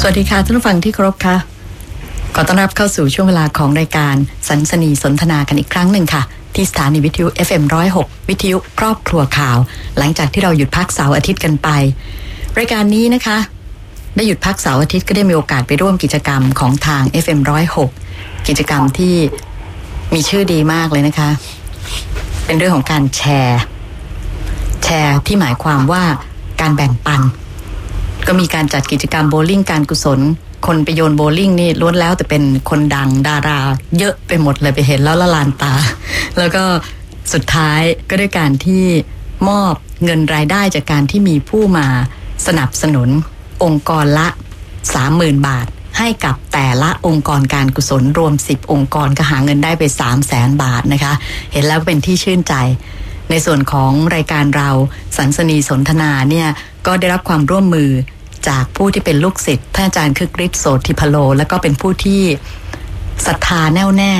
สวัสดีค่ะท่านผู้ฟังที่เคารพค่ะ ขอต้อนรับเข้าสู่ช่วงเวลาของรายการสันสนีสนทนากันอีกครั้งหนึ่งค่ะ ที่สถานีวิทยุ FM106 วิทยุครอบครัวข่าว หลังจากที่เราหยุดพักเสาร์อาทิตย์กันไป รายการนี้นะคะ ได้หยุดพักเสาร์อาทิตย์ก็ได้มีโอกาสไปร่วมกิจกรรมของทาง FM106 กิจกรรมที่มีชื่อดีมากเลยนะคะ เป็นเรื่องของการแชร์ แชร์ที่หมายความว่าการแบ่งปัน ก็มีการจัดกิจกรรมโบลิ่งการกุศล คนไปโยนโบลิ่งนี่ล้วนแล้วแต่เป็นคนดังดารา เยอะไปหมดเลยไปเห็นแล้วละลานตา แล้วก็สุดท้ายก็ด้วยการที่มอบเงินรายได้จากการที่มีผู้มาสนับสนุน องค์กรละ 30,000 บาท ให้กับแต่ละองค์กรการกุศลรวม 10 องค์กรก็หาเงินได้ไป 3 0 0แสนบาทนะคะ เห็นแล้วเป็นที่ชื่นใจ ในส่วนของรายการเราสันสนีสนทนาเนี่ยก็ได้รับความร่วมมือ จากผู้ที่เป็นลูกศิษย์ท่านอาจารย์คึกฤทธิ์โสธิพโล แล้วก็เป็นผู้ที่ศรัทธาแน่วแน่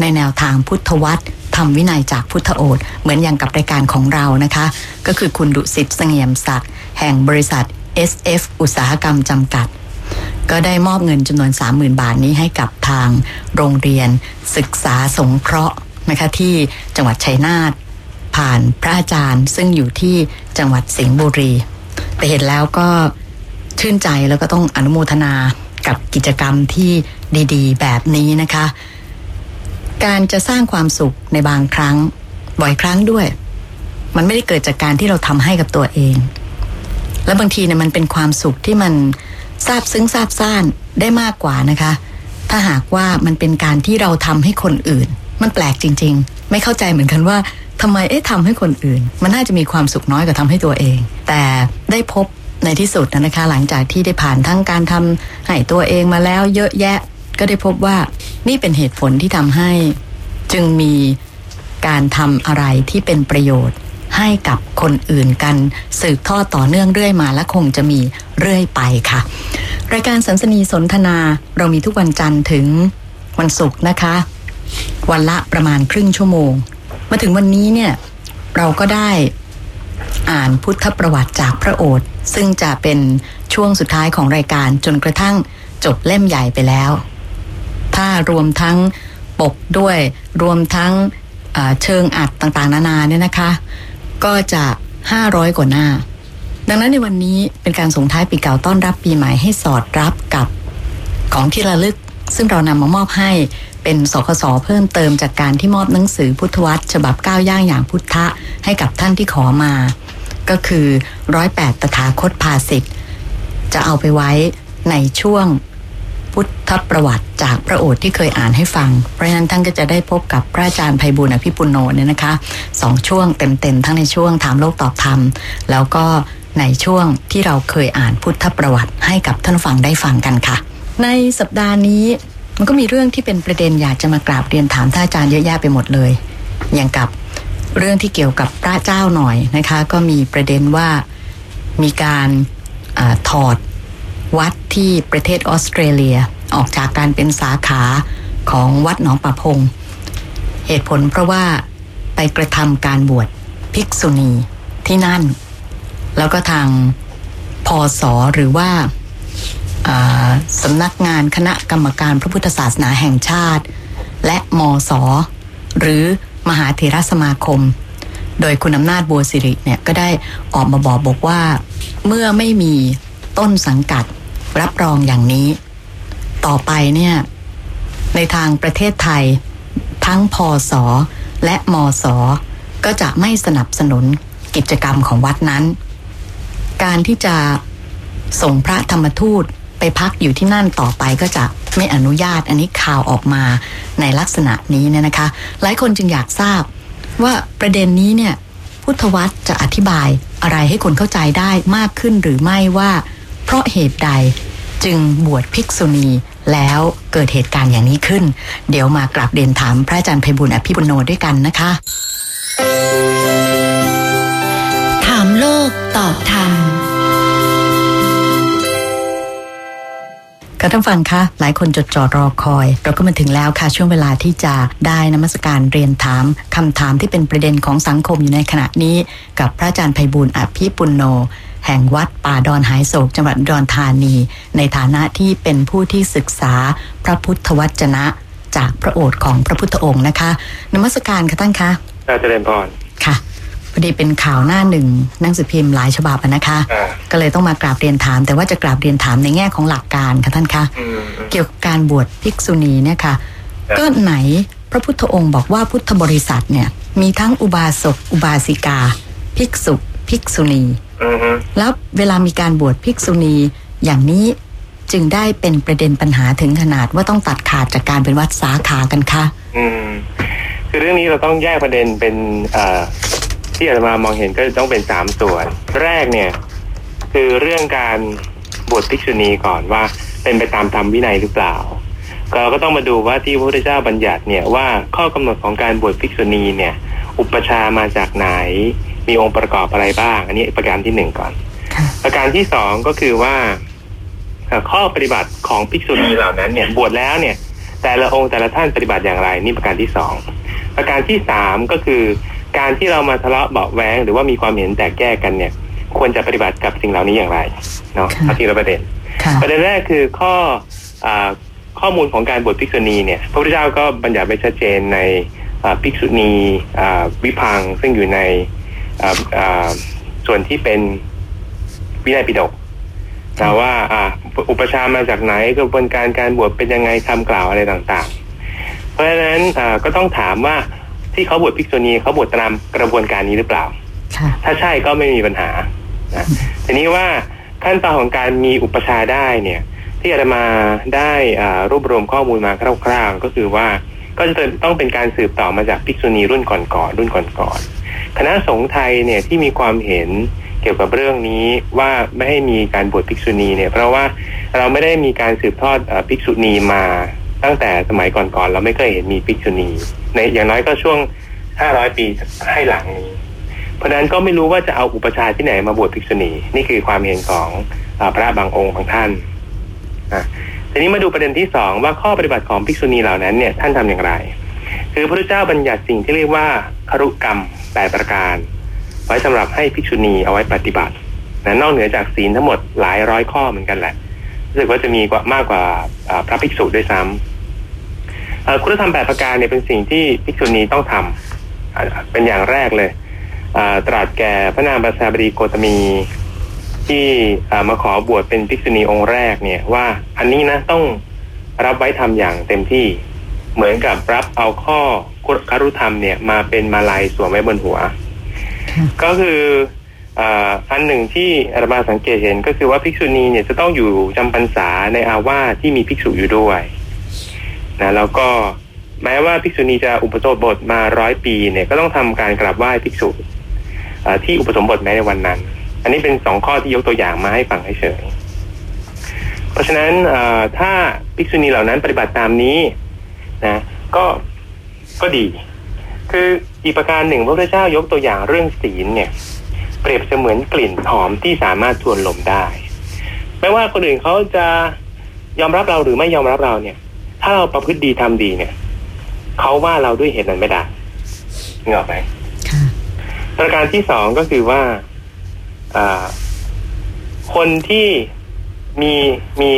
ในแนวทางพุทธวัตรทำวินัยจากพุทธโอษฐ์เหมือนอย่างกับรายการของเรานะคะ ก็คือคุณดุสิตเสงี่ยมศักดิ์แห่งบริษัท SF อุตสาหกรรมจำกัด ก็ได้มอบเงินจำนวน 30,000 บาทนี้ให้กับทางโรงเรียน ศึกษาสงเคราะห์นะคะที่จังหวัดชัยนาทผ่านพระอาจารย์ซึ่งอยู่ที่จังหวัดสิงห์บุรีไปเห็นแล้วก็ ชื่นใจแล้วก็ต้องอนุโมทนากับกิจกรรมที่ดีๆ แบบนี้นะคะ การจะสร้างความสุขในบางครั้ง บ่อยครั้งด้วย มันไม่ได้เกิดจากการที่เราทำให้กับตัวเอง และบางทีเนี่ยมันเป็นความสุขที่มันซาบซึ้งซาบซ่านได้มากกว่านะคะ ถ้าหากว่ามันเป็นการที่เราทำให้คนอื่น มันแปลกจริง ๆ ไม่เข้าใจเหมือนกันว่าทำไมเอ๊ะทำให้คนอื่น มันน่าจะมีความสุขน้อยกว่าทำให้ตัวเอง แต่ได้พบ ในที่สุดนะคะ หลังจากที่ได้ผ่านทั้งการทำให้ตัวเองมาแล้วเยอะแยะ ก็ได้พบว่านี่เป็นเหตุผลที่ทำให้ จึงมีการทำอะไรที่เป็นประโยชน์ให้กับคนอื่นกันสืบทอดต่อเนื่องเรื่อยมาและคงจะมีเรื่อยไปค่ะ รายการสันสนีสนทนาเรามีทุกวันจันทร์ถึงวันศุกร์นะคะ วันละประมาณครึ่งชั่วโมง มาถึงวันนี้เนี่ย เราก็ได้ อ่านพุทธประวัติจากพระโอษฐ์ซึ่งจะเป็นช่วงสุดท้ายของรายการจนกระทั่งจบเล่มใหญ่ไปแล้ว ถ้ารวมทั้งปกด้วยรวมทั้งเชิงอัดต่างๆ นานาเนี่ยนะคะ ก็จะ 500 กว่าหน้า ดังนั้นในวันนี้เป็นการส่งท้ายปีเก่าต้อนรับปีใหม่ให้สอดรับกับของที่ระลึก ซึ่งเรานำมามอบให้เป็นสคสเพิ่มเติมจากการที่มอบหนังสือพุทธวัตรฉบับก้าวย่างอย่างพุทธะให้กับท่านที่ขอมา ก็คือร้อยแปดตถาคตภาสิทธิ์จะเอาไปไว้ในช่วงพุทธประวัติจากพระโอษฐ์ที่เคยอ่านให้ฟัง เพราะฉะนั้นท่านก็จะได้พบกับพระอาจารย์ไพบุญอภิปุโนเนี่ยนะคะสองช่วงเต็มๆ ทั้งในช่วงถามโลกตอบธรรม แล้วก็ในช่วงที่เราเคยอ่านพุทธประวัติให้กับท่านฟังได้ฟังกันค่ะ ในสัปดาห์นี้มันก็มีเรื่องที่เป็นประเด็นอยากจะมากราบเรียนถามท่านอาจารย์เยอะแยะไปหมดเลย อย่างกับ เรื่องที่เกี่ยวกับพระเจ้าหน่อยนะคะ ก็มีประเด็นว่ามีการอถอดวัดที่ประเทศออสเตรเลีย ออกจากการเป็นสาขาของวัดหนองป่าพง เหตุผลเพราะว่าไปกระทำการบวชภิกษุณีที่นั่น แล้วก็ทางพอสอหรือว่าสำนักงานคณะกรรมการพระพุทธศาสนาแห่งชาติ และมอสอหรือ มหาเถรสมาคม โดยคุณอำนาจบัวสิริเนี่ยก็ได้ออกมาบอกบอกว่า เมื่อไม่มีต้นสังกัดรับรองอย่างนี้ ต่อไปเนี่ยในทางประเทศไทย ทั้งพอสอและมอสอก็จะไม่สนับสนุนกิจกรรมของวัดนั้น การที่จะส่งพระธรรมทูต ไปพักอยู่ที่นั่นต่อไปก็จะไม่อนุญาตอันนี้ข่าวออกมาในลักษณะนี้เนี่ยนะคะ หลายคนจึงอยากทราบว่าประเด็นนี้เนี่ยพุทธวัตรจะอธิบายอะไรให้คนเข้าใจได้มากขึ้นหรือไม่ว่า เพราะเหตุใดจึงบวชภิกษุณีแล้วเกิดเหตุการณ์อย่างนี้ขึ้น เดี๋ยวมากราบเรียนถามพระอาจารย์ไพบุญอภิปุโนด้วยกันนะคะ ถามโลกตอบธรรม ค่ะท่านฟังคะหลายคนจดจ่อรอคอย เราก็มาถึงแล้วค่ะ ช่วงเวลาที่จะได้นมัสการเรียนถามคำถามที่เป็นประเด็นของสังคมอยู่ในขณะนี้ กับพระอาจารย์ไพบูลย์อภิปุณโน แห่งวัดป่าดอนหายโศกจังหวัดอุดรธานี ในฐานะที่เป็นผู้ที่ศึกษาพระพุทธวจนะ จากพระโอษฐ์ของพระพุทธองค์นะคะ นมัสการค่ะท่านคะอาจารย์พรค่ะ พอดีเป็นข่าวหน้าหนึ่งหนังสือพิมพ์หลายฉบับอะนะคะอ่าก็เลยต้องมากราบเรียนถาม แต่ว่าจะกราบเรียนถามในแง่ของหลักการค่ะท่านคะอืมเกี่ยวกับการบวชภิกษุณีเนี่ยค่ะครับก็ไหนพระพุทธองค์บอกว่าพุทธบริษัทเนี่ย มีทั้งอุบาสกอุบาสิกา ภิกษุภิกษุณีอืมฮึแล้วเวลามีการบวชภิกษุณีอย่างนี้จึงได้เป็นประเด็นปัญหาถึงขนาดว่าต้องตัดขาดจากการเป็นวัดสาขากันค่ะ อืมคือเรื่องนี้เราต้องแยกประเด็นเป็นเอ่อ ที่อาตมามองเห็นก็จะต้องเป็นสามส่วน แรกเนี่ย คือเรื่องการบวชภิกษุณีก่อนว่า เป็นไปตามธรรมวินัยหรือเปล่าก็เราก็ต้องมาดูว่าที่พระพุทธเจ้าบัญญัติเนี่ยว่าข้อกำหนดของการบวชภิกษุณีเนี่ย อุปชามาจากไหน มีองค์ประกอบอะไรบ้าง อันนี้ประการที่หนึ่งก่อน ประการที่สองก็คือว่าข้อปฏิบัติของภิกษุณีเหล่านั้นเนี่ยบวชแล้วเนี่ย แต่ละองค์แต่ละท่านปฏิบัติอย่างไร นี่ประการที่สองประการที่สามก็คือ การที่เรามาทะเลาะเบาะแว้งหรือว่ามีความเห็นแตกแยกกันเนี่ย ควรจะปฏิบัติกับสิ่งเหล่านี้อย่างไรเนาะค่ะเอาทีละประเด็นค่ะประเด็นแรกคือข้ออาข้อมูลของการบวชภิกษุณีเนี่ย พระพุทธเจ้าก็บัญญัติไว้ชัดเจนในอ่าภิกษุณีอ่าวิพังค์ซึ่งอยู่ในอ่าอ่าส่วนที่เป็นวินัยปิฎกนะว่าอ่าอุปชฌาย์มาจากไหนกระบวนการการบวชเป็นยังไงคำกล่าวอะไรต่างๆ เพราะฉะนั้นอ่าก็ต้องถามว่า ที่เขาบวชภิกษุณีเขาบวชตามกระบวนการนี้หรือเปล่าค่ะถ้าใช่ก็ไม่มีปัญหานะทีนี้ว่าขั้นตอนของการมีอุปชฌาย์ได้เนี่ย ที่อาตมาได้อ่ารวบรวมข้อมูลมาคร่าวๆ ก็คือว่าก็จะต้องเป็นการสืบต่อมาจากภิกษุณีรุ่นก่อนๆรุ่นก่อนๆคณะสงฆ์ไทยเนี่ยที่มีความเห็นเกี่ยวกับเรื่องนี้ว่าไม่ให้มีการบวชภิกษุณีเนี่ย เพราะว่าเราไม่ได้มีการสืบทอดเอ่อภิกษุณีมา ตั้งแต่สมัยก่อนๆเราไม่เคยเห็นมีภิกษุณีในอย่างน้อยก็ช่วง 500 ปีให้หลังนี้ เพราะนั้นก็ไม่รู้ว่าจะเอาอุปชาที่ไหนมาบวชภิกษุณี นี่คือความเห็นของอพระบางองค์บางท่านอะทีนี้มาดูประเด็นที่สองว่าข้อปฏิบัติของภิกษุณีเหล่านั้นเนี่ยท่านทำอย่างไร คือพระเจ้าบัญญัติสิ่งที่เรียกว่าครุกรรมแปดประการ ไว้สำหรับให้ภิกษุณีเอาไว้ปฏิบัตินะนอกเหนือจากศีลทั้งหมดหลายร้อยข้อเหมือนกันแหละรู้สึกว่าจะมีกว่ามากกว่าพระภิกษุด้วยซ้ำเอ่อ คุณธรรมแปดประการเนี่ยเป็นสิ่งที่ภิกษุณีต้องทำอ่าเป็นอย่างแรกเลยตรัสแก่พระนางประชาบดีโกตมีที่มาขอบวชเป็นภิกษุณีองค์แรกเนี่ยว่าอันนี้นะต้องรับไว้ทำอย่างเต็มที่เหมือนกับรับเอาข้อคารุธรรมเนี่ยมาเป็นมาลัยสวมไว้บนหัว ก็คืออันหนึ่งที่อาตมาสังเกตเห็นก็คือว่าภิกษุณีเนี่ยจะต้องอยู่จำพรรษาในอาวาสที่มีภิกษุอยู่ด้วย นะแล้วก็แม้ว่าภิกษุณีจะอุปสมบทมาร้อยปีเนี่ยก็ต้องทำการกราบไหว้ภิกษุที่อุปสมบทแม้ในวันนั้น อันนี้เป็นสองข้อที่ยกตัวอย่างมาให้ฟังให้เฉยเพราะฉะนั้นถ้าภิกษุณีเหล่านั้นปฏิบัติตามนี้นะก็ก็ดี คืออีกประการหนึ่งพระพุทธเจ้ายกตัวอย่างเรื่องศีลเนี่ย เปรียบเสมือนกลิ่นหอมที่สามารถทวนลมได้ ไม่ว่าคนอื่นเขาจะยอมรับเราหรือไม่ยอมรับเราเนี่ย ถ้าเราประพฤติดีทำดีเนี่ยเขาว่าเราด้วยเหตุนั้นไม่ได้เงออกไหมค่ะประการที่สองก็คือว่าอ่าคนที่มีมี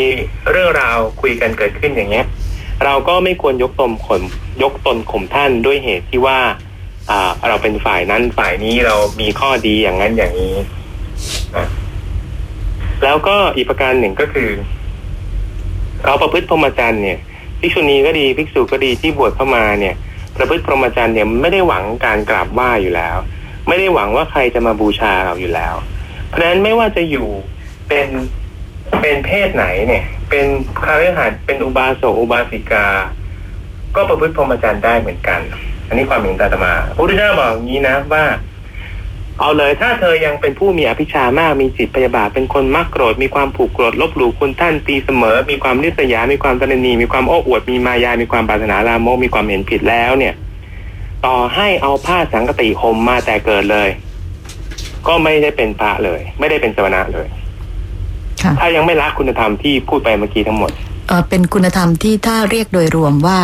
เรื่องราวคุยกันเกิดขึ้นอย่างเงี้ย เราก็ไม่ควรยกตนข่มยกตนข่มท่านด้วยเหตุที่ว่าอ่าเราเป็นฝ่ายนั้นฝ่ายนี้เรามีข้อดีอย่างนั้นอย่างนี้อะแล้วก็อีกประการหนึ่งก็คือ เราประพฤติพรหมจรรย์เนี่ย ภิกษุณีก็ดีภิกษุก็ดีที่บวชเข้ามาเนี่ยประพฤติพรหมจรรย์เนี่ยไม่ได้หวังการกราบไหว้อยู่แล้ว ไม่ได้หวังว่าใครจะมาบูชาเราอยู่แล้ว เพราะฉะนั้นไม่ว่าจะอยู่เป็นเป็นเพศไหนเนี่ย เป็นคาฤหัสเป็นอุบาสกอุบาสิกา ก็ประพฤติพรหมจรรย์ได้เหมือนกัน อันนี้ความเห็นอาตมาพระพุทธเจ้าบอกอย่างนี้นะว่า เอาเลยถ้าเธอยังเป็นผู้มีอภิชามากมีจิตพยาบาทเป็นคนมักโกรธมีความผูกโกรธลบหลู่คุณท่านตีเสมอ มีความนิสยา มีความตนนีมีความโอ้อวดมีมายา มีความปรารถนาลามกมีความเห็นผิดแล้วเนี่ย ต่อให้เอาผ้าสังกติห่มมาแต่เกิดเลย ก็ไม่ได้เป็นพระเลย ไม่ได้เป็นสมณะเลยค่ะถ้ายังไม่ละคุณธรรมที่พูดไปเมื่อกี้ทั้งหมดเอ่อเป็นคุณธรรมที่ถ้าเรียกโดยรวมว่า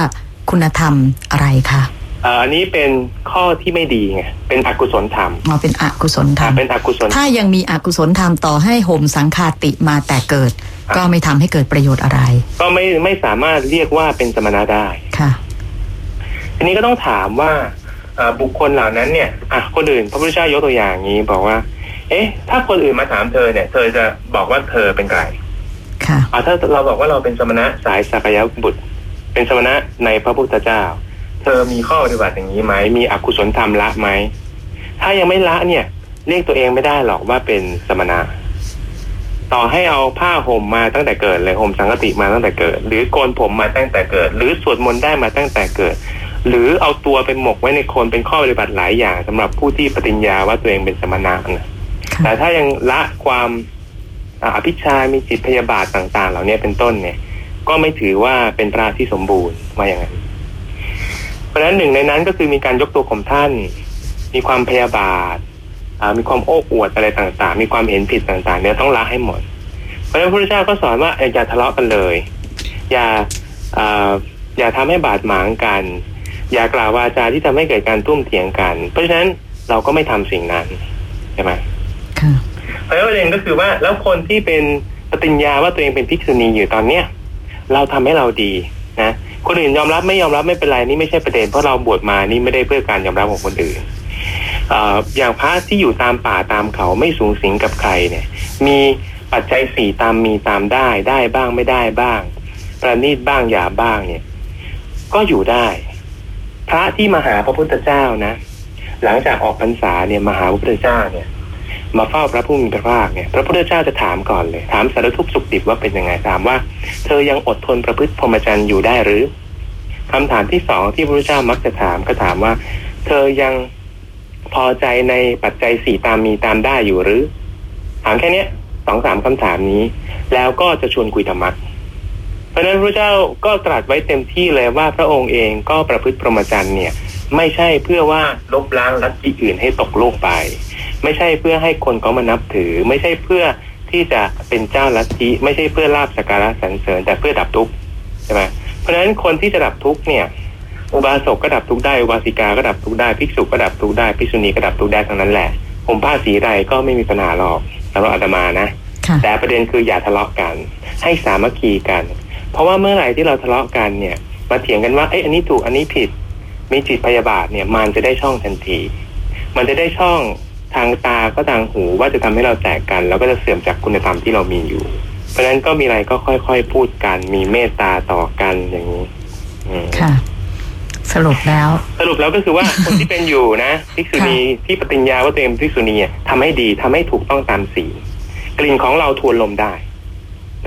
คุณธรรมอะไรคะเอ่ออันนี้เป็นข้อที่ไม่ดีไง เป็นอกุศลธรรมมาเป็นอกุศลธรรอ่ามเป็นอกุศล ถ้ายังมีอกุศลธรรมต่อให้ห่มสังคาติมาแต่เกิดครับก็ไม่ทำให้เกิดประโยชน์อะไร ก็ไม่ไม่สามารถเรียกว่าเป็นสมณะได้ค่ะ ทีนี้ก็ต้องถามว่าเอ่อบุคคลเหล่านั้นเนี่ยอะคนอื่นพระพุทธเจ้ายกตัวอย่างนี้บอกว่า เอ๊ะ ถ้าคนอื่นมาถามเธอเนี่ย เธอจะบอกว่าเธอเป็นใครค่ะอะถ้าเราบอกว่าเราเป็นสมณะสายสักยบุตร เป็นสมณะในพระพุทธเจ้า เธอมีข้อปฏิบัติอย่างนี้ไหมมีอกุศลธรรมละไหมถ้ายังไม่ละเนี่ย เรียกตัวเองไม่ได้หรอกว่าเป็นสมณะ ต่อให้เอาผ้าห่มมาตั้งแต่เกิดเลยห่มสังกติมาตั้งแต่เกิด หรือโกนผมมาตั้งแต่เกิด หรือสวดมนต์ได้มาตั้งแต่เกิด หรือเอาตัวไปหมกไว้ในโคลนเป็นข้อปฏิบัติหลายอย่างสำหรับผู้ที่ปฏิญญาว่าตัวเองเป็นสมณะนะค่ะแต่ถ้ายังละความอ่าอภิชฌามีจิตพยาบาทต่าง ๆ เหล่านี้เป็นต้นเนี่ย ก็ไม่ถือว่าเป็นพระที่สมบูรณ์ว่าอย่างนั้น เพราะฉะนั้นหนึ่งในนั้นก็คือมีการยกตัวข่มท่าน มีความพยาบาทอ่ามีความโอ้อวดอะไรต่างๆ มีความเห็นผิดต่างๆเนี่ยต้องละให้หมด เพราะฉะนั้นพระพุทธเจ้าก็สอนว่าเอ่ออย่าทะเลาะกันเลย อย่าอ่าอย่าทำให้บาดหมางกัน อย่ากล่าววาจาที่ทำให้เกิดการตุ้มเถียงกัน เพราะฉะนั้นเราก็ไม่ทำสิ่งนั้นใช่ไหมค่ะเพราะฉะนั้นประเด็นก็คือว่าแล้วคนที่เป็นปฏิญญาว่าตัวเองเป็นภิกษุณีอยู่ตอนเนี้ยเราทำให้เราดีนะ คนอื่นยอมรับไม่ยอมรับไม่เป็นไรนี่ไม่ใช่ประเด็นเพราะเราบวชมานี่ไม่ได้เพื่อการยอมรับของคนอื่นเอ่อย่างพระที่อยู่ตามป่าตามเขาไม่สูงสิงกับใครเนี่ย มีปัจจัยสี่ตามมีตามได้ได้บ้างไม่ได้บ้าง ประณีตบ้างหยาบ้างเนี่ย ก็อยู่ได้ พระที่มาหาพระพุทธเจ้านะ หลังจากออกพรรษาเนี่ยมาหาพระพุทธเจ้าเนี่ย มาเฝ้าพระผู้มีพระภาคเนี่ยพระพุทธเจ้าจะถามก่อนเลย ถามสารทุกขสุขดิบว่าเป็นยังไงถามว่า เธอยังอดทนประพฤติพรหมจรรย์อยู่ได้หรือคำถามที่สองที่พระพุทธเจ้ามักจะถามก็ถามว่า เธอยังพอใจในปัจจัยสี่ตามมีตามได้อยู่หรือ ถามแค่เนี้ยสองสามคำถามนี้ แล้วก็จะชวนคุยธรรมะเพราะฉะนั้นพระเจ้าก็ตรัสไว้เต็มที่เลยว่าพระองค์เองก็ประพฤติพรหมจรรย์เนี่ย ไม่ใช่เพื่อว่าลบล้างลัทธิอื่นให้ตกโลกไป ไม่ใช่เพื่อให้คนเขามานับถือ ไม่ใช่เพื่อที่จะเป็นเจ้าลัทธิไม่ใช่เพื่อลาบสักการะสรรเสริญ แต่เพื่อดับทุกข์ใช่ไหมเพราะฉะนั้นคนที่จะดับทุกข์เนี่ยอุบาสกก็ดับทุกข์ได้อุบาสิกาก็ดับทุกข์ได้ภิกษุก็ดับทุกข์ได้ภิกษุณีก็ดับทุกข์ได้ทั้งนั้นแหละ ผมผ้าสีใดก็ไม่มีปัญหาหรอกสำหรับอาตมานะค่ะแต่ประเด็นคืออย่าทะเลาะกัน ให้สามัคคีกัน เพราะว่าเมื่อไหร่ที่เราทะเลาะกันเนี่ยมาเถียงกันว่าเอ้ยอันนี้ถูกอันนี้ผิดมีจิตพยาบาทเนี่ยมันจะได้ช่องทันที มันจะได้ช่อง ทางตาก็ทางหูว่าจะทำให้เราแตกกัน แล้วก็จะเสื่อมจากคุณธรรมที่เรามีอยู่ เพราะฉะนั้นก็มีอะไรก็ค่อยๆพูดกัน มีเมตตาต่อกันอย่างนี้อืมค่ะ สรุปแล้ว สรุปแล้วก็คือว่าคนที่เป็นอยู่นะภิกษุณีที่ปฏิญญาว่าตัวเองเป็นภิกษุณีอะทำให้ดีทำให้ถูกต้องตามศีลกลิ่นของเราทวนลมได้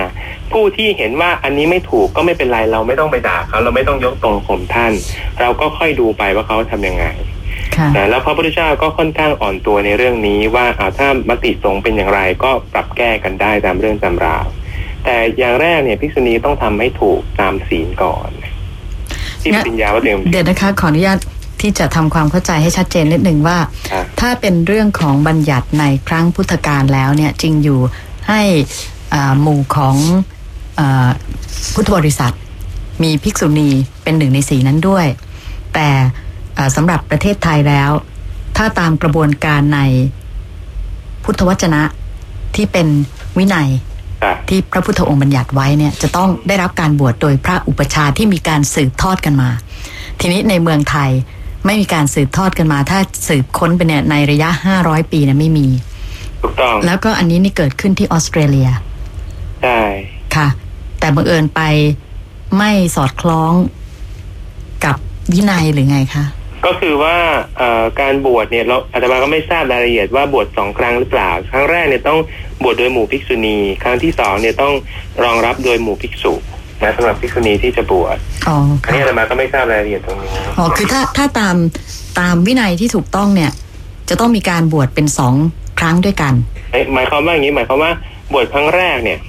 นะผู้ที่เห็นว่าอันนี้ไม่ถูกก็ไม่เป็นไรเราไม่ต้องไปด่าเขาเราไม่ต้องยกตรงข่มท่าน เราก็ค่อยดูไปว่าเขาทำยังไงค่ะ นะแล้วพระพุทธเจ้าก็ค่อนข้างอ่อนตัวในเรื่องนี้ว่าอ่าถ้ามติสงฆ์เป็นอย่างไรก็ปรับแก้กันได้ตามเรื่องตามราวแต่อย่างแรกเนี่ยภิกษุณีต้องทำให้ถูกตามศีลก่อน ที่ปฏิญญาว่าตัวเองเป็นเดี๋ยวนะคะ ขออนุญาตที่จะทำความเข้าใจให้ชัดเจนนิดหนึ่งว่าอะถ้าเป็นเรื่องของบัญญัติในครั้งพุทธกาลแล้วเนี่ยจริงอยู่ให้อ่าหมู่ของอาพุทธบริษัท มีภิกษุณีเป็นหนึ่งในสีนั้นด้วย แต่อ่า สำหรับประเทศไทยแล้ว ถ้าตามกระบวนการในพุทธวจนะที่เป็นวินัยอะที่พระพุทธองค์บัญญัติไว้เนี่ยจะต้องได้รับการบวชโดยพระอุปชฌาย์ที่มีการสืบทอดกันมา ทีนี้ในเมืองไทยไม่มีการสืบทอดกันมา ถ้าสืบค้นไปเนี่ยในระยะ500ปีเนี่ยไม่มีถูกต้องแล้วก็อันนี้นี่เกิดขึ้นที่ออสเตรเลียใช่ค่ะ แต่บังเอิญไปไม่สอดคล้องกับวินัยหรือไงคะ ก็คือว่าเอ่อการบวชเนี่ยเราอาตมาก็ไม่ทราบรายละเอียดว่าบวชสองครั้งหรือเปล่า ครั้งแรกเนี่ยต้องบวชโดยหมู่ภิกษุณี ครั้งที่สองเนี่ยต้องรองรับโดยหมู่ภิกษุนะสำหรับภิกษุณีที่จะบวชอ๋ออันค่ะนี้อาตมาก็ไม่ทราบรายละเอียดตรงนี้อ๋อคือถ้าถ้าตามตามวินัยที่ถูกต้องเนี่ย จะต้องมีการบวชเป็นสองครั้งด้วยกันเอ้ยหมายความว่าอย่างนี้หมายความว่าบวชครั้งแรกเนี่ย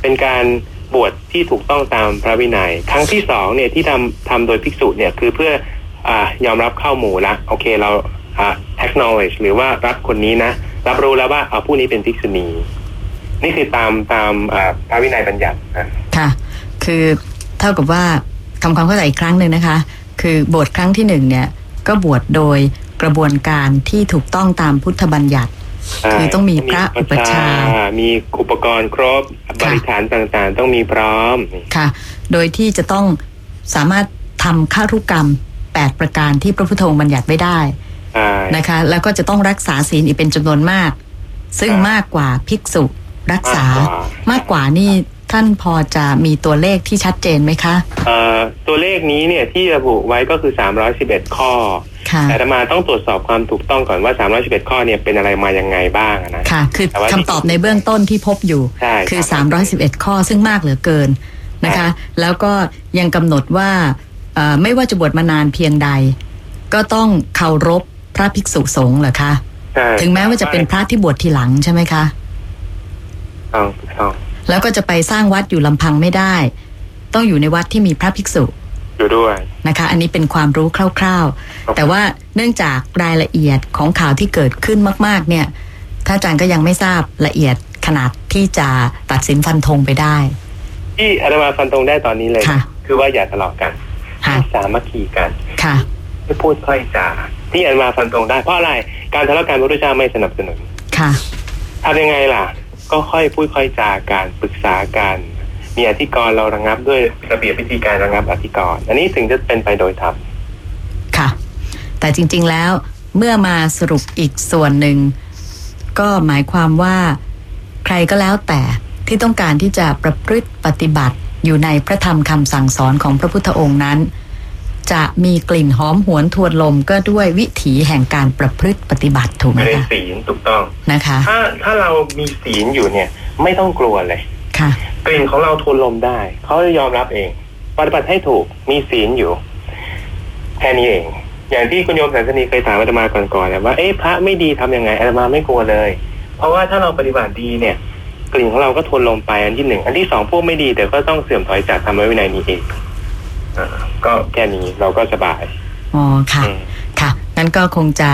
เป็นการบวชที่ถูกต้องตามพระวินัย ครั้งที่สองเนี่ยที่ทำทำโดยภิกษุเนี่ยคือเพื่อ อ่ายอมรับเข้าหมู่ละโอเคเราอ่า acknowledge หรือว่ารับคนนี้นะ รับรู้แล้วว่าเอาผู้นี้เป็นภิกษุณี นี่คือตามตามอ่าพระวินัยบัญญัตินะค่ะคคือเท่ากับว่าทำความเข้าใจอีกครั้งหนึ่งนะคะ คือบวชครั้งที่หนึ่งเนี่ย ก็บวชโดยกระบวนการที่ถูกต้องตามพุทธบัญญัติใช่คือต้องมีพระอุปชฌาย์มีอุปกรณ์ครบบริขารต่างๆ ต้องมีพร้อมค่ะ โดยที่จะต้องสามารถทำข้ารุกรรม 8 ประการที่พระพุทธองค์บัญญัติไว้ได้ใช่นะคะ แล้วก็จะต้องรักษาศีลอีกเป็นจำนวนมาก ซึ่งครับมากกว่าภิกษุรักษามากกว่ามากกว่านี่ท่านพอจะมีตัวเลขที่ชัดเจนไหมคะเอ่อตัวเลขนี้เนี่ยที่ระบุไว้ก็คือ 311 ข้อค่ะแต่อาตมาต้องตรวจสอบความถูกต้องก่อนว่า 311 ข้อเนี่ยเป็นอะไรมายังไงบ้างอะนะค่ะ คือแต่ว่าคำตอบในเบื้องต้นที่พบอยู่ใช่คือครับ311 ข้อซึ่งมากเหลือเกินนะคะ แล้วก็ยังกำหนดว่าเอ่อ ไม่ว่าจะบวชมานานเพียงใด ก็ต้องเคารพพระภิกษุสงฆ์เหรอคะใช่ถึงแม้ว่าจะเป็นพระที่บวชทีหลังใช่ไหมคะต้องถูกต้องแล้วก็จะไปสร้างวัดอยู่ลำพังไม่ได้ ต้องอยู่ในวัดที่มีพระภิกษุอยู่ด้วยนะคะ อันนี้เป็นความรู้คร่าวครับๆแต่ว่าเนื่องจากรายละเอียดของข่าวที่เกิดขึ้นมาก ๆ เนี่ยท่านอาจารย์ก็ยังไม่ทราบละเอียดขนาดที่จะตัดสินฟันธงไปได้ ที่อาตมาฟันตรงได้ตอนนี้เลยค่ะคือว่าอย่าทะเลาะกันค่ะ ให้สามัคคีกันค่ะไม่พูดค่อยจาที่อาตมาฟันตรงได้เพราะอะไรการทะเลาะกันพระพุทธเจ้าไม่สนับสนุนค่ะทำยังไงล่ะ ก็ค่อยพูดค่อยจาการปรึกษากันมีอธิกรณ์เราระงับด้วยระเบียบวิธีการระงับอธิกรณ์อันนี้ถึงจะเป็นไปโดยธรรมค่ะ แต่จริง ๆแล้วเมื่อมาสรุปอีกส่วนหนึ่ง ก็หมายความว่าใครก็แล้วแต่ที่ต้องการที่จะประพฤติปฏิบัติ อยู่ในพระธรรมคำสั่งสอนของพระพุทธองค์นั้น จะมีกลิ่นหอมหวนทวนลมก็ด้วยวิถีแห่งการประพฤติปฏิบัติถูกไหมไม่ได้คะศีลถูกต้องนะคะ ถ้าถ้าเรามีศีลอยู่เนี่ย ไม่ต้องกลัวเลยค่ะ กลิ่นของเราทนลมได้เขาจะยอมรับเอง ปฏิบัติให้ถูกมีศีลอยู่แค่นี้เอง อย่างที่คุณโยมสันสนีเคยถามอาตมาก่อนๆเนี่ยว่าเอ๊ะพระไม่ดีทำยังไงอาตมาไม่กลัวเลย เพราะว่าถ้าเราปฏิบัติดีเนี่ย กลิ่นของเราก็ทนลมไปอันที่หนึ่งอันที่สองพวกไม่ดีแต่ก็ต้องเสื่อมถอยจากธรรมวินัยนี้เองอ่าก็แค่นี้เราก็สบายอ๋อค่ะอืมค่ะงั้นก็คงจะ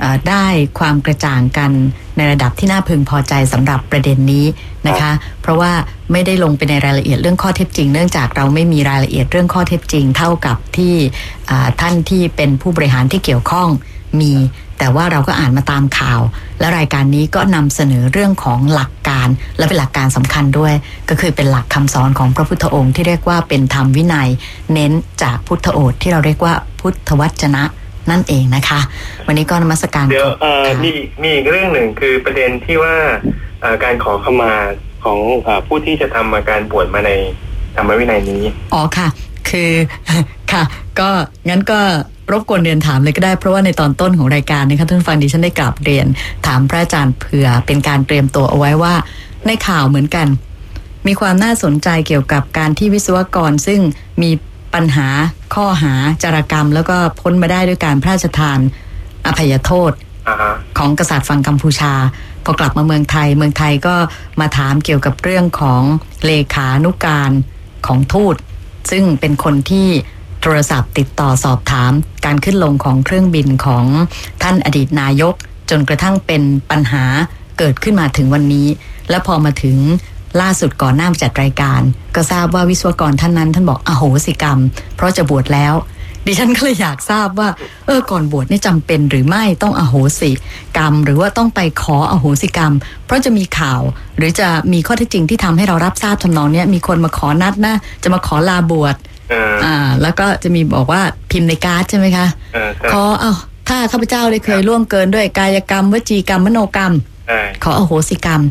เอ่อได้ความกระจ่างกันในระดับที่น่าพึงพอใจสำหรับประเด็นนี้นะคะ เพราะว่าไม่ได้ลงไปในรายละเอียดเรื่องข้อเท็จจริง เนื่องจากเราไม่มีรายละเอียดเรื่องข้อเท็จจริง เท่ากับที่อ่าท่านที่เป็นผู้บริหารที่เกี่ยวข้องมี แต่ว่าเราก็อ่านมาตามข่าว และรายการนี้ก็นำเสนอเรื่องของหลักการ และเป็นหลักการสำคัญด้วย ก็คือเป็นหลักคำสอนของพระพุทธองค์ที่เรียกว่าเป็นธรรมวินัย เน้นจากพุทธโอษฐ์ที่เราเรียกว่าพุทธวจนะนั่นเองนะคะ วันนี้ก็นมัสการเดี๋ยวเอ่อค่ะมีมีอีกเรื่องหนึ่งคือประเด็นที่ว่าเอ่อการขอขมาของเออผู้ที่จะทำมาการบวชมาในธรรมวินัยนี้ อ๋อค่ะ คือค่ะ ก็งั้นก็รบกวนเรียนถามเลยก็ได้เพราะว่าในตอนต้นของรายการนะคะท่านผู้ฟังดิฉันได้กราบเรียน ถามพระอาจารย์เผื่อเป็นการเตรียมตัวเอาไว้ว่า ในข่าวเหมือนกัน มีความน่าสนใจเกี่ยวกับการที่วิศวกรซึ่งมีปัญหาข้อหาจารกรรม แล้วก็พ้นมาได้ด้วยการพระราชทานอภัยโทษอ่าฮะของกษัตริย์ฝั่งกัมพูชา พอกลับมาเมืองไทย เมืองไทยก็มาถามเกี่ยวกับเรื่องของเลขานุการของทูต ซึ่งเป็นคนที่โทรศัพท์ติดต่อสอบถามการขึ้นลงของเครื่องบินของท่านอดีตนายก จนกระทั่งเป็นปัญหาเกิดขึ้นมาถึงวันนี้ และพอมาถึงล่าสุดก่อนหน้ามจัดรายการ ก็ทราบว่าวิศวกรท่านนั้นท่านบอกอโหสิกรรม เพราะจะบวชแล้ว ดิฉันก็เลยอยากทราบว่า เออก่อนบวชนี่จำเป็นหรือไม่ต้องอโหสิกรรม หรือว่าต้องไปขออโหสิกรรม เพราะจะมีข่าว หรือจะมีข้อเท็จจริงที่ทำให้เรารับทราบทำนองเนี้ยมีคนมาขอนัดนะจะมาขอลาบวชเอ่ออ่า แล้วก็จะมีบอกว่าพิมพ์ในการ์ดใช่ไหมคะเอ่อขอเอาถ้าข้าพเจ้าได้เคยล่วงเกินด้วยกายกรรม วจีกรรมมโนกรรมใช่ขออโหสิกรรม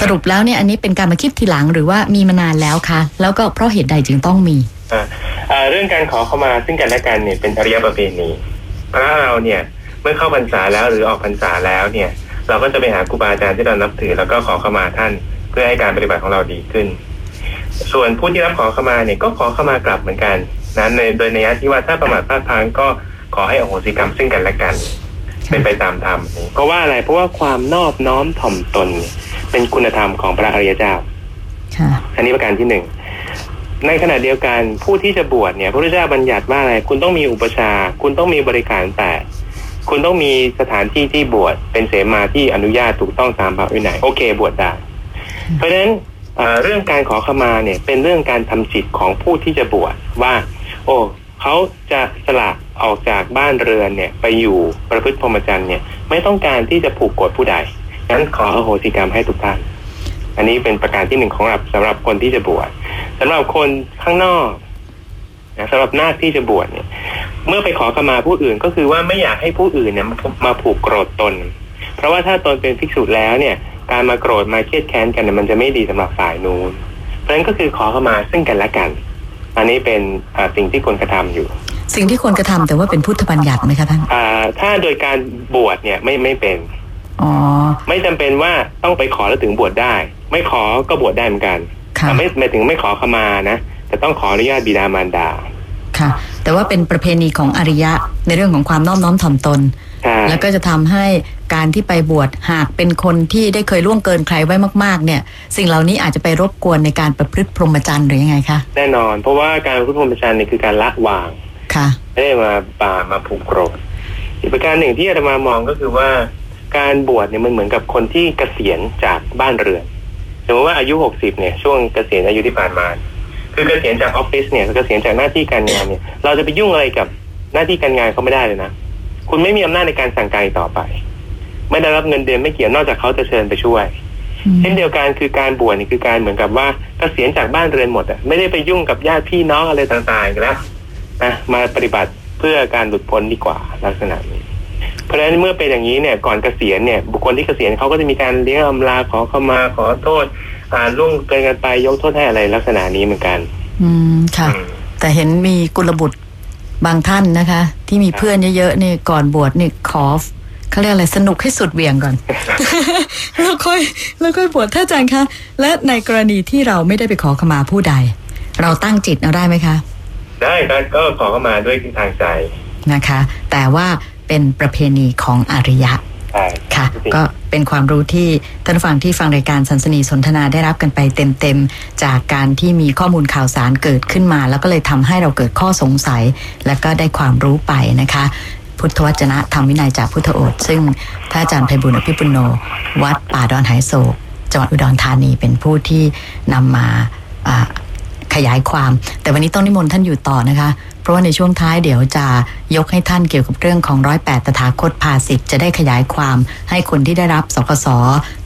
สรุปแล้วเนี่ยอันนี้เป็นการมาคิดทีหลังหรือว่ามีมานานแล้วคะแล้วก็เพราะเหตุใดจึงต้องมีอ่าอ่าเรื่องการขอเข้ามาซึ่งกันและกันเนี่ยเป็นอริยประเพณีพระเราเนี่ยเมื่อเข้าพรรษาแล้วหรือออกพรรษาแล้วเนี่ย เราก็จะไปหาครูบาอาจารย์ที่เรานับถือ แล้วก็ขอเข้ามาท่าน เพื่อให้การปฏิบัติของเราดีขึ้น ส่วนผู้ที่รับขอเข้ามาเนี่ยก็ขอเข้ามากลับเหมือนกันนั้นในโดยในยะที่ว่าถ้าประมาทพลาดพลั้งก็ขอให้อโหสิกรรมซึ่งกันและกัน เป็นไปตามธรรมเพราะว่าอะไรเพราะว่าความนอบน้อมถ่อมตน เนี่ยเป็นคุณธรรมของพระอริยเจ้าค่ะอันนี้ประการที่หนึ่งในขณะเดียวกันผู้ที่จะบวชเนี่ยพระพุทธเจ้าบัญญัติว่าอะไรคุณต้องมีอุปชฌาย์คุณต้องมีบริการแปดคุณต้องมีสถานที่ที่บวชเป็นเสมาที่อนุญาตถูกต้องตามพระวินัยโอเค บวชได้ เพราะฉะนั้นเอ่อเรื่องการขอขมาเนี่ย เป็นเรื่องการทำจิตของผู้ที่จะบวชว่า โอ้เขาจะสละออกจากบ้านเรือนเนี่ย ไปอยู่ประพฤติพรหมจรรย์เนี่ย ไม่ต้องการที่จะผูกกฎผู้ใด งั้นขออโหสิกรรมให้ทุกท่าน อันนี้เป็นประการที่หนึ่งของสำหรับสำหรับคนที่จะบวชสำหรับคนข้างนอกนะสำหรับนาคที่จะบวชเนี่ย เมื่อไปขอขมาผู้อื่นก็คือว่าไม่อยากให้ผู้อื่นเนี่ยมามาผูกโกรธตน เพราะว่าถ้าตนเป็นภิกษุแล้วเนี่ย การมาโกรธมาเครียดแค้นกันเนี่ยมันจะไม่ดีสำหรับฝ่ายนู้นเพราะฉะนั้นก็คือขอขมาซึ่งกันและกัน อันนี้เป็นอ่าสิ่งที่ควรกระทำอยู่ สิ่งที่ควรกระทำแต่ว่าเป็นพุทธบัญญัติไหมคะท่านอ่าถ้าโดยการบวชเนี่ยไม่ไม่เป็นอ๋อ ไม่จำเป็นว่าต้องไปขอแล้วถึงบวชได้ ไม่ขอก็บวชได้เหมือนกันค่ะแต่ไม่ไม่ถึงไม่ขอขมานะแต่ต้องขออนุญาตบิดามารดา ค่ะ แต่ว่าเป็นประเพณีของอริยะในเรื่องของความน้อมน้อมถ่อมตนใช่แล้วก็จะทำให้การที่ไปบวชหากเป็นคนที่ได้เคยล่วงเกินใครไว้มาก ๆ เนี่ย สิ่งเหล่านี้อาจจะไปรบกวนในการประพฤติพรหมจรรย์หรือยังไงคะแน่นอน เพราะว่าการพุทธพรหมจรรย์เนี่ยคือการละวางค่ะไม่ได้มาป่ามาผูกโกรธอีกประการหนึ่งที่อาตมามองก็คือว่า การบวชเนี่ยมันเหมือนกับคนที่เกษียณจากบ้านเรือนสมมติว่าอายุหกสิบเนี่ยช่วงเกษียณอายุที่ผ่านมา คือเกษียณจากออฟฟิศเนี่ยเกษียณจากหน้าที่การงานเนี่ย เราจะไปยุ่งอะไรกับหน้าที่การงานเขาไม่ได้เลยนะคุณไม่มีอำนาจในการสั่งการอีกต่อไป ไม่ได้รับเงินเดือนไม่เกี่ยวนอกจากเขาจะเชิญไปช่วย เช่นเดียวกันคือการบวชนี่คือการเหมือนกับว่าเกษียณจากบ้านเรือนหมดอะไม่ได้ไปยุ่งกับญาติพี่น้องอะไรต่างๆอีกแล้วนะมาปฏิบัติเพื่อการหลุดพ้นดีกว่าลักษณะนี้เพ ราะฉะนั้นเมื่อเป็นอย่างนี้เนี่ยก่อนเกษียณเนี่ยบุคคลที่เกษียณเขาก็จะมีการเลี้ยงอำลาขอเข้ามาขอโทษอ่าล่วงเกินกันไปยกโทษให้อะไรลักษณะนี้เหมือนกัน อืมค่ะอืมแต่เห็นมีกุลบุตรบางท่านนะคะ ที่มีเพื่อนเยอะๆนี่ก่อนบวชนี่ขอเขาเรียกอะไรสนุกให้สุดเหวี่ยงก่อน แล้วค่อยแล้วค่อยบวชถ้าอาจารย์คะ และในกรณีที่เราไม่ได้ไปขอขมาผู้ใด เราตั้งจิตเอาได้ไหมคะ ได้ครับก็ขอเข้ามาด้วยทางใจนะคะ แต่ว่า เป็นประเพณีของอริยะใช่ค่ะ ก็เป็นความรู้ที่ท่านผู้ฟังที่ฟังรายการสันสนีสนทนาได้รับกันไปเต็มๆ จากการที่มีข้อมูลข่าวสารเกิดขึ้นมา แล้วก็เลยทำให้เราเกิดข้อสงสัย และก็ได้ความรู้ไปนะคะ พุทธวจนะธรรมวินัยจากพุทธโอษฐ์ซึ่งท่านอาจารย์ไพบุญอภิปุโน วัดป่าดอนไหโศกจังหวัดอุดรธานีเป็นผู้ที่นำมาอ่า ขยายความ แต่วันนี้ต้องนิมนต์ท่านอยู่ต่อนะคะ เพราะว่าในช่วงท้ายเดี๋ยวจะยกให้ท่านเกี่ยวกับเรื่องของร้อยแปดตถาคตภาสิทธิ์จะได้ขยายความให้คนที่ได้รับสกส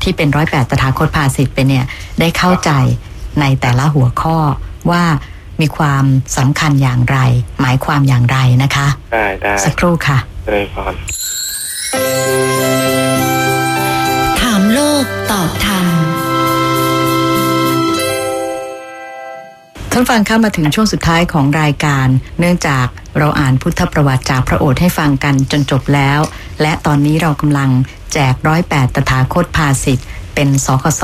ที่เป็นร้อยแปดตถาคตภาสิทธิ์ไปเนี่ยได้เข้าใจในแต่ละหัวข้อว่ามีความสำคัญอย่างไร หมายความอย่างไรนะคะได้ได้สักครู่ค่ะเลยพรถามโลกตอบธรรม ท่านฟังเข้ามาถึงช่วงสุดท้ายของรายการ เนื่องจากเราอ่านพุทธประวัติจากพระโอษฐ์ให้ฟังกันจนจบแล้ว และตอนนี้เรากำลังแจกร้อยแปดตถาคตภาสิทธิ์เป็นสคส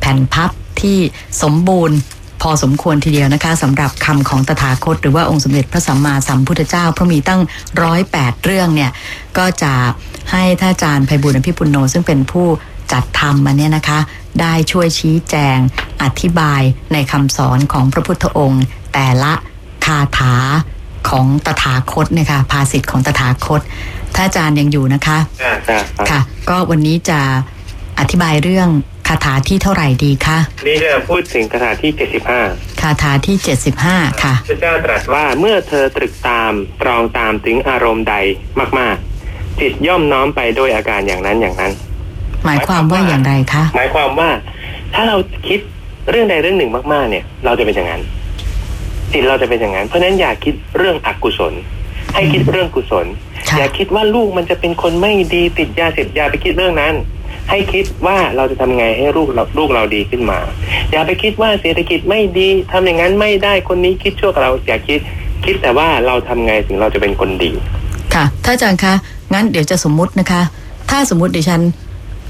แผ่นพับที่สมบูรณ์พอสมควรทีเดียวนะคะสำหรับคำของตถาคต หรือว่าองค์สมเด็จพระสัมมาสัมพุทธเจ้า เพราะมีตั้งร้อยแปดเรื่องเนี่ย ก็จะให้ท่านอาจารย์ไพบุญอภิปุโนซึ่งเป็นผู้ จัดทำมาเนี่ยนะคะ ได้ช่วยชี้แจง อธิบายในคำสอนของพระพุทธองค์ แต่ละคาถาของตถาคตเนะคะภาษิตของตถาคต ถ้าอาจารย์ยังอยู่นะคะจ้าจ้าค่ะ ก็วันนี้จะอธิบายเรื่องคาถาที่เท่าไหร่ดีคะนี่จะพูดถึงคาถาที่เจ็ดสิบห้าคาถาที่75ค่ะพระเจ้าตรัสว่าเมื่อเธอตรึกตามตรองตามถึงอารมณ์ใดมาก ๆ จิตย่อมน้อมไปโดยอาการอย่างนั้นอย่างนั้น หมายความว่าอย่างไรคะ หมายความว่า ถ้าเราคิดเรื่องใดเรื่องหนึ่งมากๆ เนี่ย เราจะเป็นอย่างนั้นจิตเราจะเป็นอย่างนั้นเพราะฉะนั้นอย่าคิดเรื่องอกุศล ให้คิดเรื่องกุศลค่ะอย่าคิดว่าลูกมันจะเป็นคนไม่ดีติดยาเสพติดอย่าไปคิดเรื่องนั้น ให้คิดว่าเราจะทำไงให้ลูกเราลูกเราดีขึ้นมา อย่าไปคิดว่าเศรษฐกิจไม่ดีทำอย่างนั้นไม่ได้คนนี้คิดชั่วกับเรา อย่าคิดคิดแต่ว่าเราทำไงถึงเราจะเป็นคนดี ค่ะ ถ้าอาจารย์คะงั้นเดี๋ยวจะสมมุตินะคะ ถ้าสมมุติดิฉัน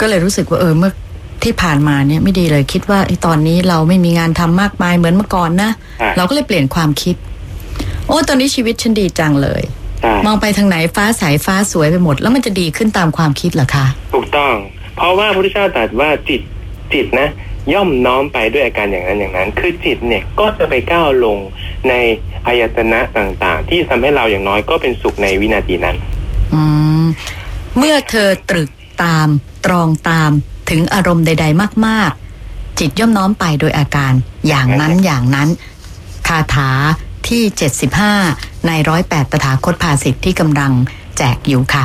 ก็เลยรู้สึกว่าเออเมื่อที่ผ่านมาเนี่ยไม่ดีเลยคิดว่าไอ้ตอนนี้เราไม่มีงานทำมากมายเหมือนเมื่อก่อนนะอะเราก็เลยเปลี่ยนความคิด โอ้ตอนนี้ชีวิตฉันดีจังเลยใช่มองไปทางไหนฟ้าใสฟ้าสวยไปหมด แล้วมันจะดีขึ้นตามความคิดเหรอคะถูกต้อง เพราะว่าพระพุทธเจ้าตรัสว่าจิตจิตนะ ย่อมน้อมไปด้วยอาการอย่างนั้นอย่างนั้น คือจิตเนี่ยก็จะไปก้าวลงในอายตนะต่างๆ ที่ทำให้เราอย่างน้อยก็เป็นสุขในวินาทีนั้น อืมเมื่อเธอตรึกตาม ตรองตามถึงอารมณ์ใด ๆ มาก ๆ จิตย่อมน้อมไปโดยอาการอย่างนั้นอย่างนั้น คาถาที่ 75 ในร้อยแปดตถาคตภาสิทธิ์ที่กำลังแจกอยู่ค่ะ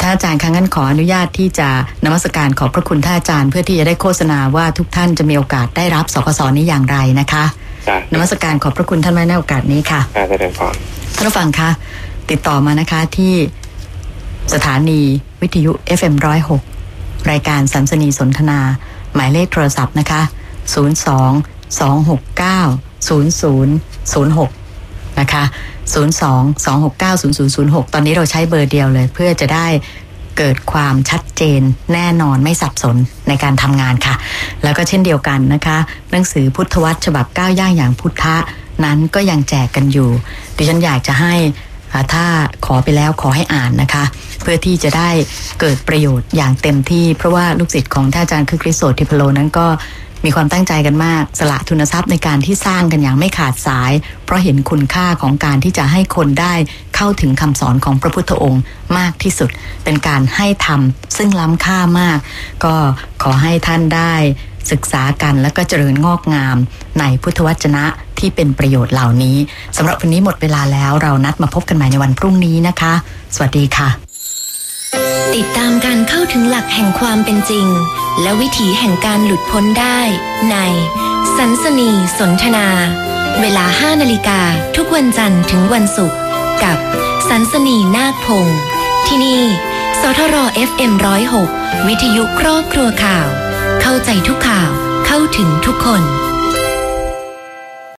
ท่านอาจารย์ครั้งนั้นขออนุญาตที่จะนมัสการขอบพระคุณท่านอาจารย์ เพื่อที่จะได้โฆษณาว่าทุกท่านจะมีโอกาสได้รับสกสนี้อย่างไรนะคะจ้ะนมัสการขอบพระคุณท่านไว้ในโอกาสนี้ค่ะการแสดงพรท่านผู้ฟังคะติดต่อมานะคะที่สถานีวิทยุ FM106 รายการสันสนีสนทนา หมายเลขโทรศัพท์นะคะ 02 269 0006 นะคะ 02 269 0006 ตอนนี้เราใช้เบอร์เดียวเลย เพื่อจะได้เกิดความชัดเจนแน่นอนไม่สับสนในการทำงานค่ะ แล้วก็เช่นเดียวกันนะคะ หนังสือพุทธวัตรฉบับก้าวย่างอย่างพุทธะนั้นก็ยังแจกกันอยู่ ดิฉันอยากจะให้ ถ้าขอไปแล้วขอให้อ่านนะคะ เพื่อที่จะได้เกิดประโยชน์อย่างเต็มที่ เพราะว่าลูกศิษย์ของท่านอาจารย์คือคริสโสติพโลนั้นก็มีความตั้งใจกันมาก สละทุนทรัพย์ในการที่สร้างกันอย่างไม่ขาดสาย เพราะเห็นคุณค่าของการที่จะให้คนได้เข้าถึงคำสอนของพระพุทธองค์มากที่สุด เป็นการให้ธรรมซึ่งล้ำค่ามาก ก็ขอให้ท่านได้ ศึกษากันแล้วก็เจริญงอกงามในพุทธวจนะที่เป็นประโยชน์เหล่านี้สำหรับวันนี้หมดเวลาแล้วเรานัดมาพบกันใหม่ในวันพรุ่งนี้นะคะ สวัสดีค่ะ ติดตามการเข้าถึงหลักแห่งความเป็นจริง และวิถีแห่งการหลุดพ้นได้ ในสันสนีสนทนา เวลา 5 นาฬิกาทุกวันจันทร์ถึงวันศุกร์กับสันสนีนาคพงศ์ที่นี่ สทร FM 106 วิทยุครอบครัวข่าว เข้าใจทุกข่าว เข้าถึงทุกคน